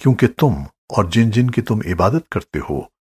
क्योंकि तुम और जिन जिन की तुम इबादत करते हो